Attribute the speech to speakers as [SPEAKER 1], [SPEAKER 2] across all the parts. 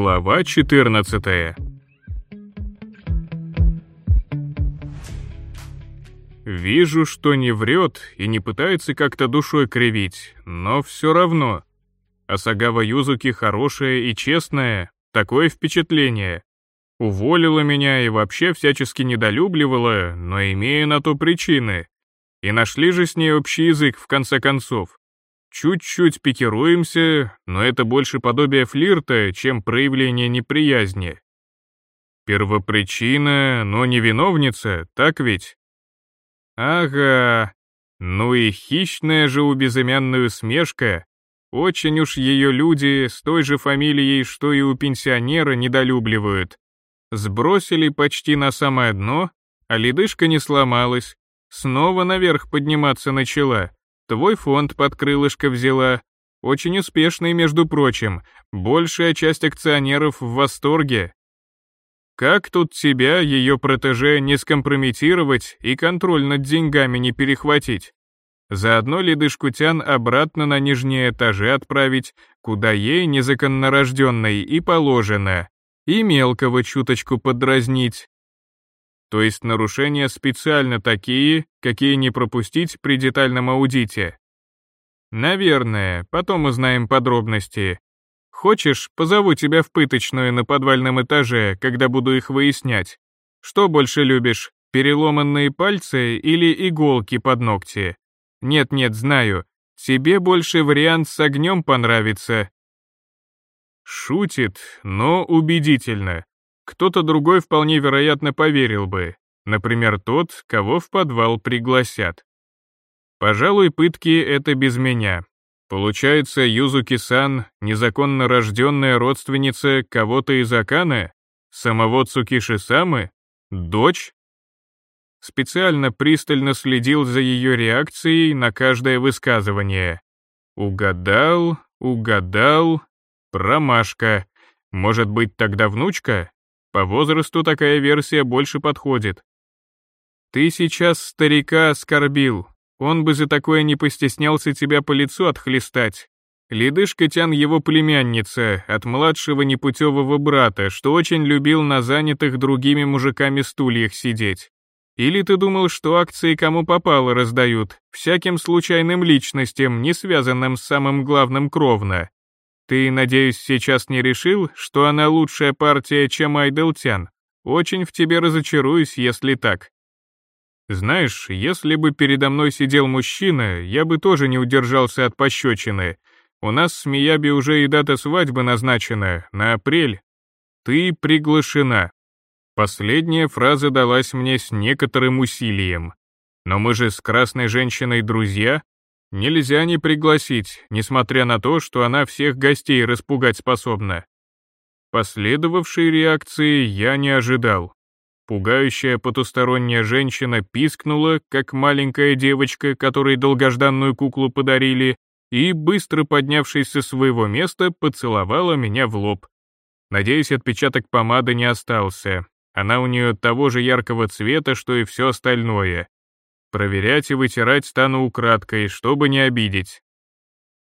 [SPEAKER 1] Глава 14 Вижу, что не врет и не пытается как-то душой кривить, но все равно. Асагава Юзуки хорошая и честная, такое впечатление. Уволила меня и вообще всячески недолюбливала, но имея на то причины. И нашли же с ней общий язык в конце концов. Чуть-чуть пикируемся, но это больше подобие флирта, чем проявление неприязни. Первопричина, но не виновница, так ведь? Ага, ну и хищная же у безымянной усмешка. Очень уж ее люди с той же фамилией, что и у пенсионера, недолюбливают. Сбросили почти на самое дно, а ледышка не сломалась, снова наверх подниматься начала. Твой фонд под крылышко взяла. Очень успешный, между прочим. Большая часть акционеров в восторге. Как тут тебя, ее протеже, не скомпрометировать и контроль над деньгами не перехватить? Заодно ледышку Тян обратно на нижние этажи отправить, куда ей, незаконнорожденной, и положено, и мелкого чуточку подразнить. То есть нарушения специально такие, какие не пропустить при детальном аудите. Наверное, потом узнаем подробности. Хочешь, позову тебя в пыточную на подвальном этаже, когда буду их выяснять. Что больше любишь, переломанные пальцы или иголки под ногти? Нет-нет, знаю, тебе больше вариант с огнем понравится. Шутит, но убедительно. Кто-то другой вполне вероятно поверил бы, например, тот, кого в подвал пригласят. Пожалуй, пытки — это без меня. Получается, Юзуки-сан — незаконно рожденная родственница кого-то из Акана? Самого Цукиши-самы? Дочь? Специально пристально следил за ее реакцией на каждое высказывание. Угадал, угадал, промашка. Может быть, тогда внучка? По возрасту такая версия больше подходит. Ты сейчас старика оскорбил. Он бы за такое не постеснялся тебя по лицу отхлестать. Ледышка Тян его племянница, от младшего непутевого брата, что очень любил на занятых другими мужиками стульях сидеть. Или ты думал, что акции кому попало раздают, всяким случайным личностям, не связанным с самым главным кровно? Ты, надеюсь, сейчас не решил, что она лучшая партия, чем Айделтян? Очень в тебе разочаруюсь, если так. Знаешь, если бы передо мной сидел мужчина, я бы тоже не удержался от пощечины. У нас с Мияби уже и дата свадьбы назначена, на апрель. Ты приглашена. Последняя фраза далась мне с некоторым усилием. Но мы же с красной женщиной друзья, Нельзя не пригласить, несмотря на то, что она всех гостей распугать способна. Последовавшей реакции я не ожидал. Пугающая потусторонняя женщина пискнула, как маленькая девочка, которой долгожданную куклу подарили, и, быстро поднявшись со своего места, поцеловала меня в лоб. Надеюсь, отпечаток помады не остался. Она у нее того же яркого цвета, что и все остальное. Проверять и вытирать стану украдкой, чтобы не обидеть.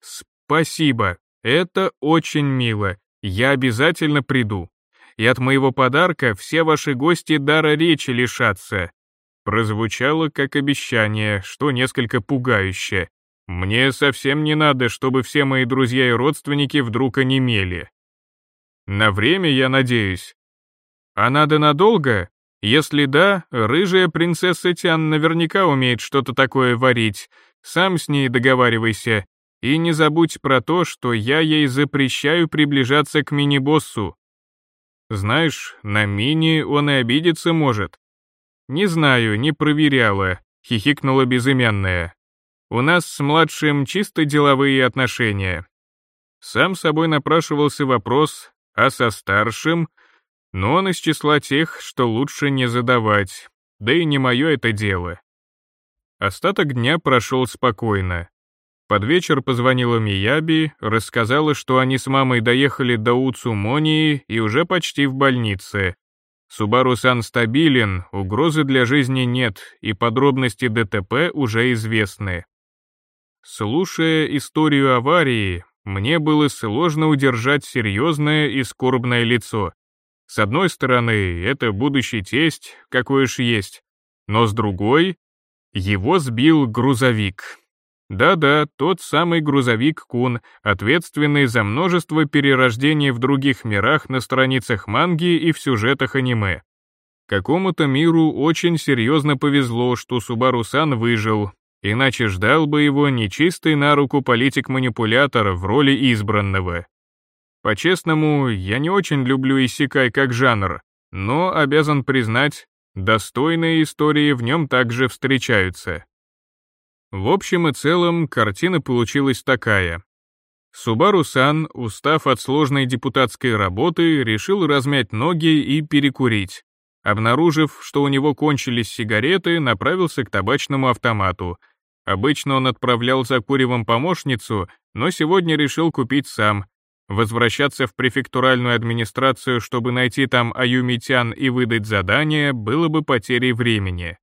[SPEAKER 1] Спасибо, это очень мило. Я обязательно приду. И от моего подарка все ваши гости дара речи лишатся. Прозвучало как обещание, что несколько пугающе. Мне совсем не надо, чтобы все мои друзья и родственники вдруг онемели. На время, я надеюсь. А надо надолго? Если да, рыжая принцесса Тян наверняка умеет что-то такое варить. Сам с ней договаривайся. И не забудь про то, что я ей запрещаю приближаться к мини-боссу. Знаешь, на мини он и обидеться может. Не знаю, не проверяла, хихикнула безымянная. У нас с младшим чисто деловые отношения. Сам собой напрашивался вопрос, а со старшим — но он из числа тех, что лучше не задавать, да и не мое это дело. Остаток дня прошел спокойно. Под вечер позвонила Мияби, рассказала, что они с мамой доехали до Уцумонии и уже почти в больнице. Субару-сан стабилен, угрозы для жизни нет, и подробности ДТП уже известны. Слушая историю аварии, мне было сложно удержать серьезное и скорбное лицо. С одной стороны, это будущий тесть, какой уж есть, но с другой, его сбил грузовик. Да-да, тот самый грузовик Кун, ответственный за множество перерождений в других мирах на страницах манги и в сюжетах аниме. Какому-то миру очень серьезно повезло, что Субару-сан выжил, иначе ждал бы его нечистый на руку политик-манипулятор в роли избранного. По-честному, я не очень люблю Исикай как жанр, но обязан признать, достойные истории в нем также встречаются. В общем и целом, картина получилась такая. Субару-сан, устав от сложной депутатской работы, решил размять ноги и перекурить. Обнаружив, что у него кончились сигареты, направился к табачному автомату. Обычно он отправлял за куревом помощницу, но сегодня решил купить сам. Возвращаться в префектуральную администрацию, чтобы найти там Аюмитян и выдать задание, было бы потерей времени.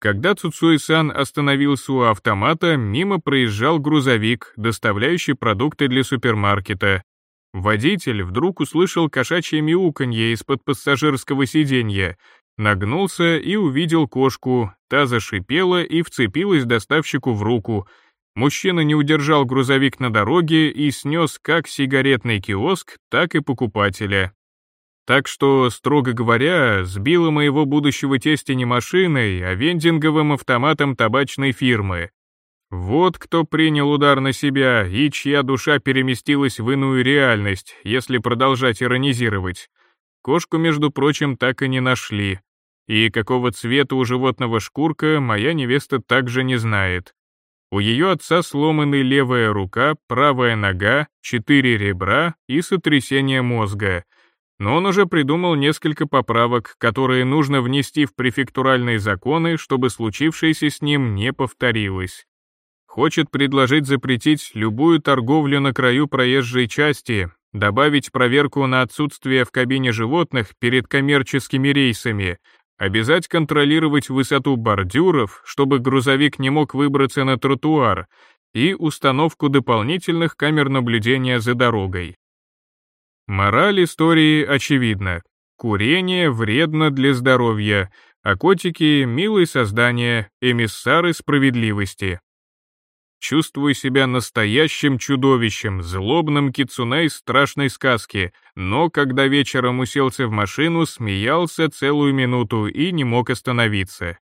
[SPEAKER 1] Когда Цуцуи-сан остановился у автомата, мимо проезжал грузовик, доставляющий продукты для супермаркета. Водитель вдруг услышал кошачье мяуканье из-под пассажирского сиденья, нагнулся и увидел кошку, та зашипела и вцепилась доставщику в руку. Мужчина не удержал грузовик на дороге и снес как сигаретный киоск, так и покупателя. Так что, строго говоря, сбила моего будущего тестя не машиной, а вендинговым автоматом табачной фирмы. Вот кто принял удар на себя и чья душа переместилась в иную реальность, если продолжать иронизировать. Кошку, между прочим, так и не нашли. И какого цвета у животного шкурка, моя невеста также не знает. У ее отца сломаны левая рука, правая нога, четыре ребра и сотрясение мозга — но он уже придумал несколько поправок, которые нужно внести в префектуральные законы, чтобы случившееся с ним не повторилось. Хочет предложить запретить любую торговлю на краю проезжей части, добавить проверку на отсутствие в кабине животных перед коммерческими рейсами, обязать контролировать высоту бордюров, чтобы грузовик не мог выбраться на тротуар, и установку дополнительных камер наблюдения за дорогой. Мораль истории очевидна. Курение вредно для здоровья, а котики — милые создания, эмиссары справедливости. Чувствую себя настоящим чудовищем, злобным кицуне из страшной сказки, но когда вечером уселся в машину, смеялся целую минуту и не мог остановиться.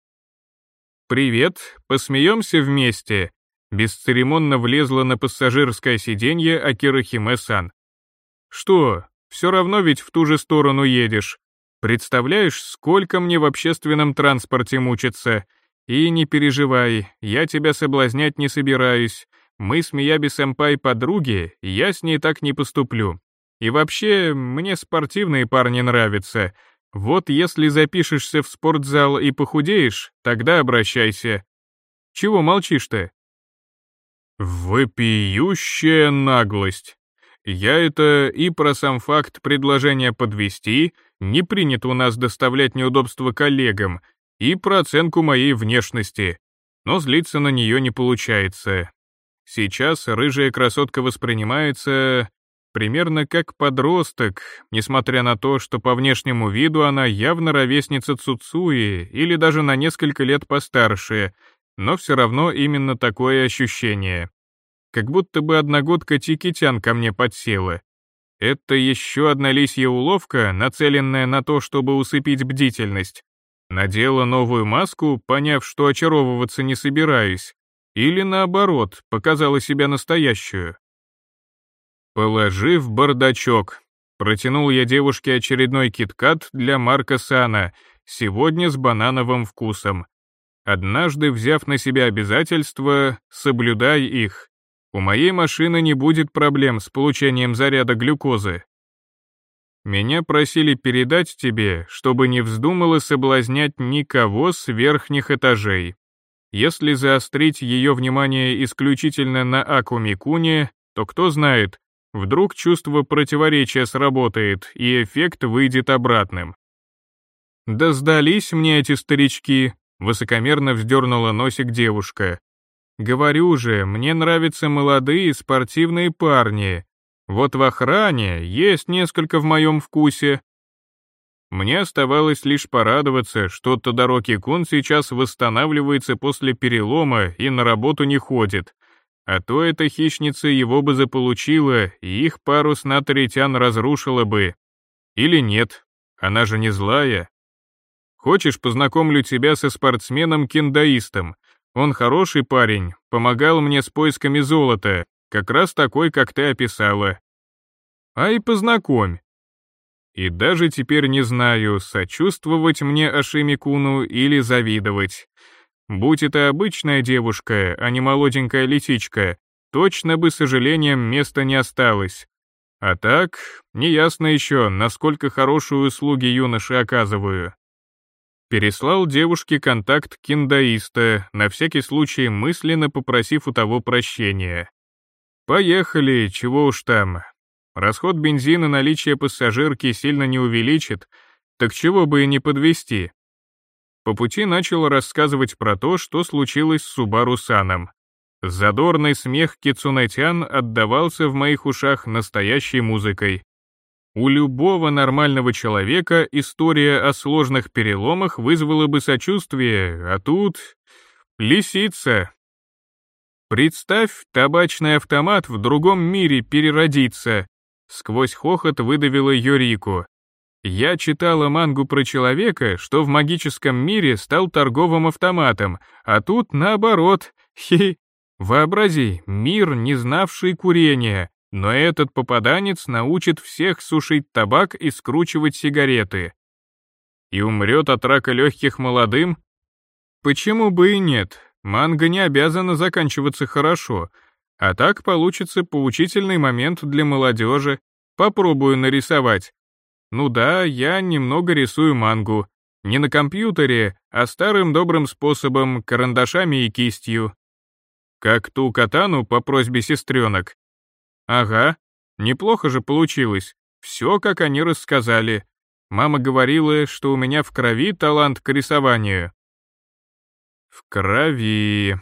[SPEAKER 1] «Привет, посмеемся вместе», бесцеремонно влезла на пассажирское сиденье Акира Химе-сан. Что, все равно ведь в ту же сторону едешь. Представляешь, сколько мне в общественном транспорте мучиться. И не переживай, я тебя соблазнять не собираюсь. Мы с Мияби-сэмпай подруги, я с ней так не поступлю. И вообще, мне спортивные парни нравятся. Вот если запишешься в спортзал и похудеешь, тогда обращайся. Чего молчишь-то? Вопиющая наглость. Я это и про сам факт предложения подвести, не принято у нас доставлять неудобства коллегам, и про оценку моей внешности. Но злиться на нее не получается. Сейчас рыжая красотка воспринимается примерно как подросток, несмотря на то, что по внешнему виду она явно ровесница Цуцуи или даже на несколько лет постарше, но все равно именно такое ощущение как будто бы одногодка Тикитян ко мне подсела. Это еще одна лисья уловка, нацеленная на то, чтобы усыпить бдительность. Надела новую маску, поняв, что очаровываться не собираюсь. Или наоборот, показала себя настоящую. Положив бардачок, протянул я девушке очередной киткат для Марка Сана, сегодня с банановым вкусом. Однажды, взяв на себя обязательства, соблюдай их. У моей машины не будет проблем с получением заряда глюкозы. Меня просили передать тебе, чтобы не вздумала соблазнять никого с верхних этажей. Если заострить ее внимание исключительно на Акумикуне, то кто знает, вдруг чувство противоречия сработает, и эффект выйдет обратным. «Да сдались мне эти старички», — высокомерно вздернула носик девушка. Говорю же, мне нравятся молодые спортивные парни. Вот в охране есть несколько в моем вкусе. Мне оставалось лишь порадоваться, что Тодороки Кун сейчас восстанавливается после перелома и на работу не ходит. А то эта хищница его бы заполучила, и их пару с Натаритян разрушила бы. Или нет, она же не злая. Хочешь, познакомлю тебя со спортсменом-кендаистом. Он хороший парень, помогал мне с поисками золота, как раз такой, как ты описала. А и познакомь. И даже теперь не знаю, сочувствовать мне Ашимикуну или завидовать. Будь это обычная девушка, а не молоденькая лисичка, точно бы, сожалением, места не осталось. А так, неясно еще, насколько хорошие услуги юноши оказываю. Переслал девушке контакт киндаиста, на всякий случай мысленно попросив у того прощения. Поехали, чего уж там. Расход бензина наличие пассажирки сильно не увеличит, так чего бы и не подвести. По пути начал рассказывать про то, что случилось с Субару Саном. Задорный смех Кицунетян отдавался в моих ушах настоящей музыкой. У любого нормального человека история о сложных переломах вызвала бы сочувствие, а тут... лисица. Представь, табачный автомат в другом мире переродится. Сквозь хохот выдавила Юрику. Я читала мангу про человека, что в магическом мире стал торговым автоматом, а тут наоборот. Хи. Вообрази, мир, не знавший курения, но этот попаданец научит всех сушить табак и скручивать сигареты. И умрет от рака легких молодым? Почему бы и нет? Манга не обязана заканчиваться хорошо, а так получится поучительный момент для молодежи. Попробую нарисовать. Ну да, я немного рисую мангу. Не на компьютере, а старым добрым способом, карандашами и кистью. Как ту катану по просьбе сестренок. Ага, неплохо же получилось. Все, как они рассказали. Мама говорила, что у меня в крови талант к рисованию. В крови.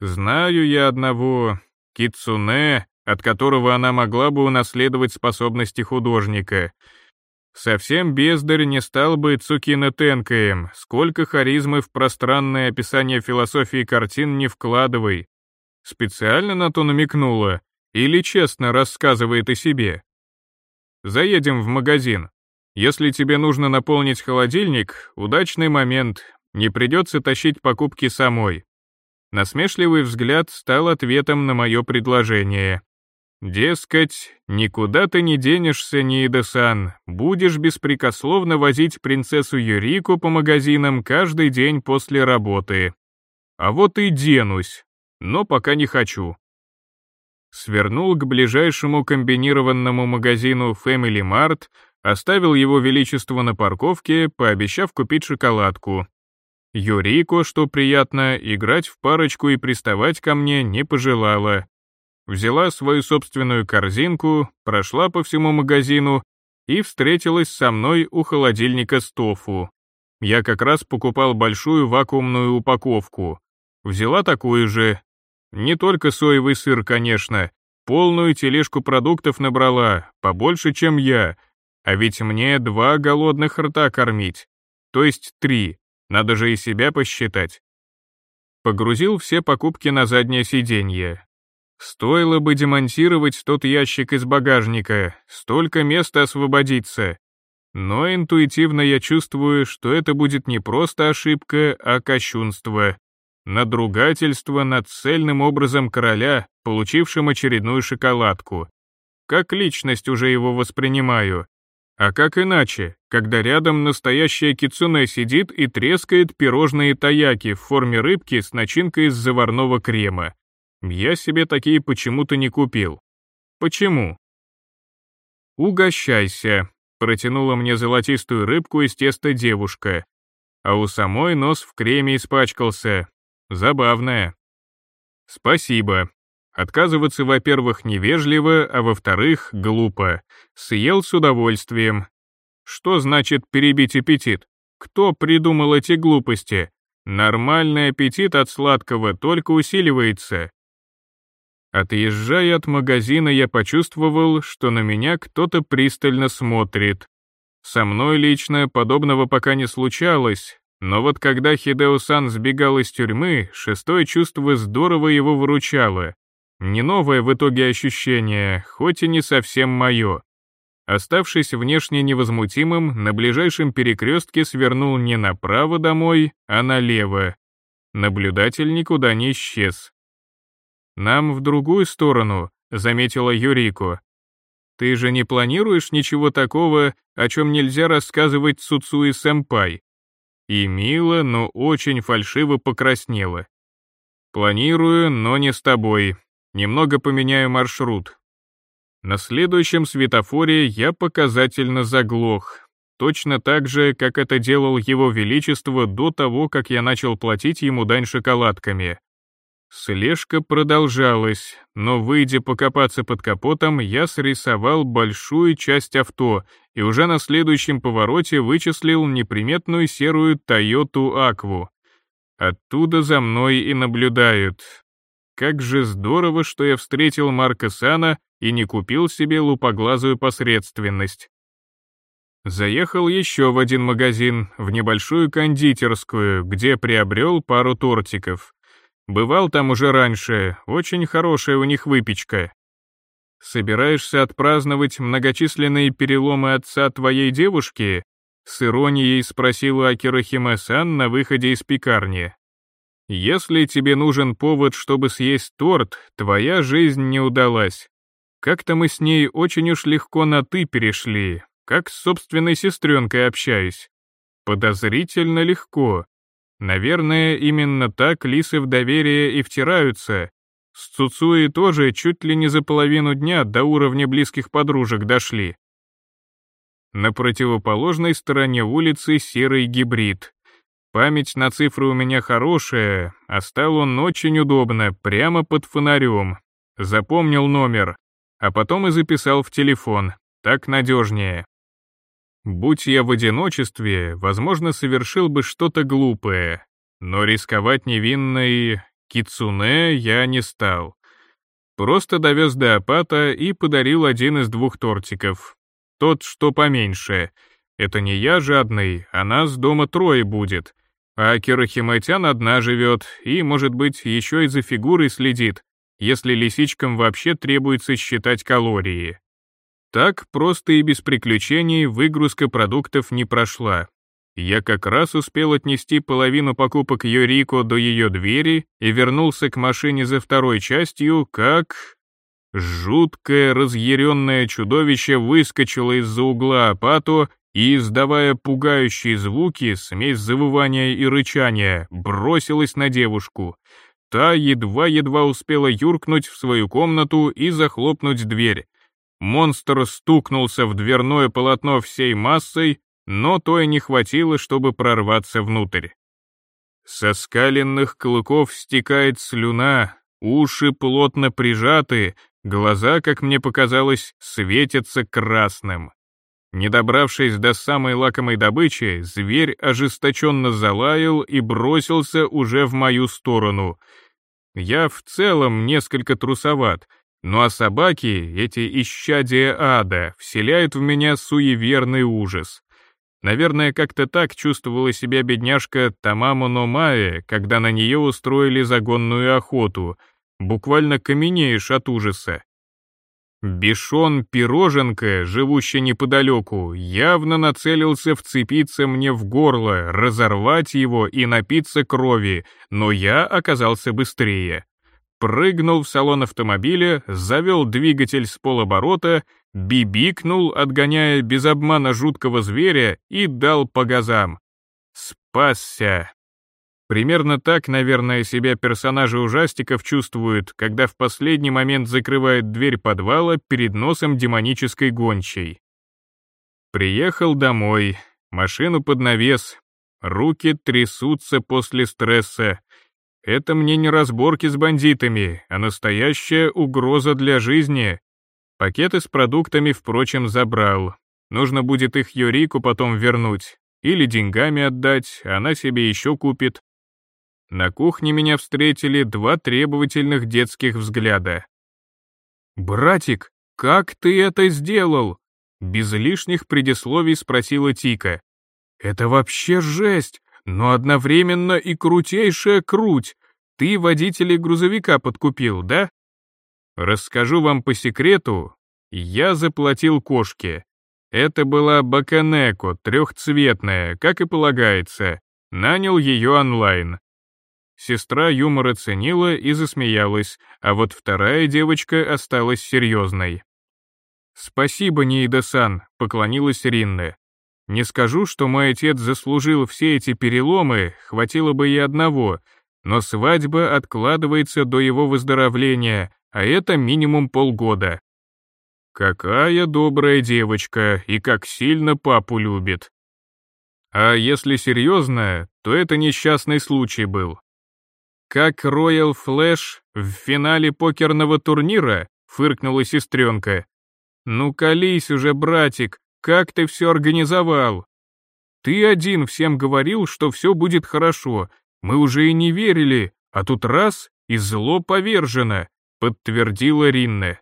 [SPEAKER 1] Знаю я одного. Кицуне, от которого она могла бы унаследовать способности художника — Совсем бездарь не стал бы Цукино Тенкаем, сколько харизмы в пространное описание философии картин не вкладывай. Специально на то намекнула или честно рассказывает о себе? Заедем в магазин. Если тебе нужно наполнить холодильник, удачный момент, не придется тащить покупки самой. Насмешливый взгляд стал ответом на мое предложение. Дескать, никуда ты не денешься, Ниида-сан, будешь беспрекословно возить принцессу Юрику по магазинам каждый день после работы. А вот и денусь, но пока не хочу. Свернул к ближайшему комбинированному магазину Family Mart, оставил его величество на парковке, пообещав купить шоколадку. Юрико, что приятно, играть в парочку и приставать ко мне не пожелала, взяла свою собственную корзинку, прошла по всему магазину и встретилась со мной у холодильника с тофу. Я как раз покупал большую вакуумную упаковку. Взяла такую же. Не только соевый сыр, конечно, полную тележку продуктов набрала, побольше, чем я, а ведь мне два голодных рта кормить. То есть три, надо же и себя посчитать. Погрузил все покупки на заднее сиденье, Стоило бы демонтировать тот ящик из багажника, столько места освободится. Но интуитивно я чувствую, что это будет не просто ошибка, а кощунство. Надругательство над цельным образом короля, получившим очередную шоколадку. Как личность уже его воспринимаю. А как иначе, когда рядом настоящая кицуне сидит и трескает пирожные таяки в форме рыбки с начинкой из заварного крема. Я себе такие почему-то не купил. Почему? «Угощайся», — протянула мне золотистую рыбку из теста девушка, а у самой нос в креме испачкался. Забавная. «Спасибо», Отказываться, во-первых, невежливо, а во-вторых, глупо. Съел с удовольствием. Что значит перебить аппетит? Кто придумал эти глупости? Нормальный аппетит от сладкого только усиливается. Отъезжая от магазина, я почувствовал, что на меня кто-то пристально смотрит. Со мной лично подобного пока не случалось, но вот когда Хидео-сан сбегал из тюрьмы, шестое чувство здорово его выручало. Не новое в итоге ощущение, хоть и не совсем мое. Оставшись внешне невозмутимым, на ближайшем перекрестке свернул не направо домой, а налево. Наблюдатель никуда не исчез. «Нам в другую сторону», — заметила Юрико. «Ты же не планируешь ничего такого, о чем нельзя рассказывать Цуцуи-сэмпай?» И мило, но очень фальшиво покраснела. «Планирую, но не с тобой. Немного поменяю маршрут. На следующем светофоре я показательно заглох, точно так же, как это делал его величество до того, как я начал платить ему дань шоколадками. Слежка продолжалась, но, выйдя покопаться под капотом, я срисовал большую часть авто и уже на следующем повороте вычислил неприметную серую Тойоту Акву. Оттуда за мной и наблюдают. Как же здорово, что я встретил Марка Сана и не купил себе лупоглазую посредственность. Заехал еще в один магазин, в небольшую кондитерскую, где приобрел пару тортиков. Бывал там уже раньше, очень хорошая у них выпечка. Собираешься отпраздновать многочисленные переломы отца твоей девушки? С иронией спросила Акирахиме-сан на выходе из пекарни. Если тебе нужен повод, чтобы съесть торт, твоя жизнь не удалась. Как-то мы с ней очень уж легко на «ты» перешли, как с собственной сестренкой общаюсь. Подозрительно легко. Наверное, именно так лисы в доверие и втираются. С Цуцуи тоже чуть ли не за половину дня до уровня близких подружек дошли. На противоположной стороне улицы серый гибрид. Память на цифры у меня хорошая, а стал он очень удобно, прямо под фонарем. Запомнил номер а потом и записал в телефон, так надежнее. Будь я в одиночестве, возможно, совершил бы что-то глупое, но рисковать невинной кицуне я не стал. Просто довез до апата и подарил один из двух тортиков. Тот, что поменьше. Это не я жадный, а нас дома трое будет. А Кирохиматян одна живет и, может быть, еще и за фигурой следит, если лисичкам вообще требуется считать калории. Так просто и без приключений выгрузка продуктов не прошла. Я как раз успел отнести половину покупок Йорико до ее двери и вернулся к машине за второй частью, как... Жуткое разъяренное чудовище выскочило из-за угла Апато и, издавая пугающие звуки, смесь завывания и рычания, бросилось на девушку — Та едва-едва успела юркнуть в свою комнату и захлопнуть дверь. Монстр стукнулся в дверное полотно всей массой, но то и не хватило, чтобы прорваться внутрь. Со скаленных клыков стекает слюна, уши плотно прижаты, глаза, как мне показалось, светятся красным. Не добравшись до самой лакомой добычи, зверь ожесточенно залаял и бросился уже в мою сторону. Я в целом несколько трусоват, ну а собаки, эти исчадия ада, вселяют в меня суеверный ужас. Наверное, как-то так чувствовала себя бедняжка Тамамо Номае, когда на нее устроили загонную охоту. Буквально каменеешь от ужаса. Бешон-пироженка, живущий неподалеку, явно нацелился вцепиться мне в горло, разорвать его и напиться крови, но я оказался быстрее. Прыгнул в салон автомобиля, завел двигатель с полоборота, бибикнул, отгоняя без обмана жуткого зверя, и дал по газам. Спасся. Примерно так, наверное, себя персонажи ужастиков чувствуют, когда в последний момент закрывают дверь подвала перед носом демонической гончей. Приехал домой, машину под навес, руки трясутся после стресса. Это мне не разборки с бандитами, а настоящая угроза для жизни. Пакеты с продуктами, впрочем, забрал. Нужно будет их Юрику потом вернуть. Или деньгами отдать, она себе еще купит. На кухне меня встретили два требовательных детских взгляда. «Братик, как ты это сделал?» Без лишних предисловий спросила Тика. «Это вообще жесть, но одновременно и крутейшая круть. Ты водителей грузовика подкупил, да?» Расскажу вам по секрету, я заплатил кошке. Это была Баканеко, трехцветная, как и полагается. Нанял ее онлайн. Сестра юмор оценила и засмеялась, а вот вторая девочка осталась серьезной. «Спасибо, Ниида-сан», — поклонилась Ринне. «Не скажу, что мой отец заслужил все эти переломы, хватило бы и одного, но свадьба откладывается до его выздоровления, а это минимум полгода». «Какая добрая девочка и как сильно папу любит». А если серьезно, то это несчастный случай был. «Как Royal Flash в финале покерного турнира?» — фыркнула сестренка. «Ну колись уже, братик, как ты все организовал?» «Ты один всем говорил, что все будет хорошо, мы уже и не верили, а тут раз — и зло повержено», — подтвердила Ринна.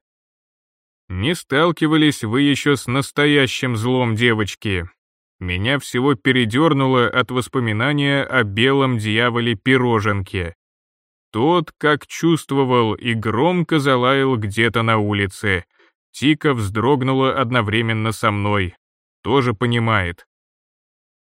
[SPEAKER 1] «Не сталкивались вы еще с настоящим злом девочки. Меня всего передернуло от воспоминания о белом дьяволе-пироженке. Тот, как чувствовал, и громко залаял где-то на улице. Тика вздрогнула одновременно со мной. Тоже понимает.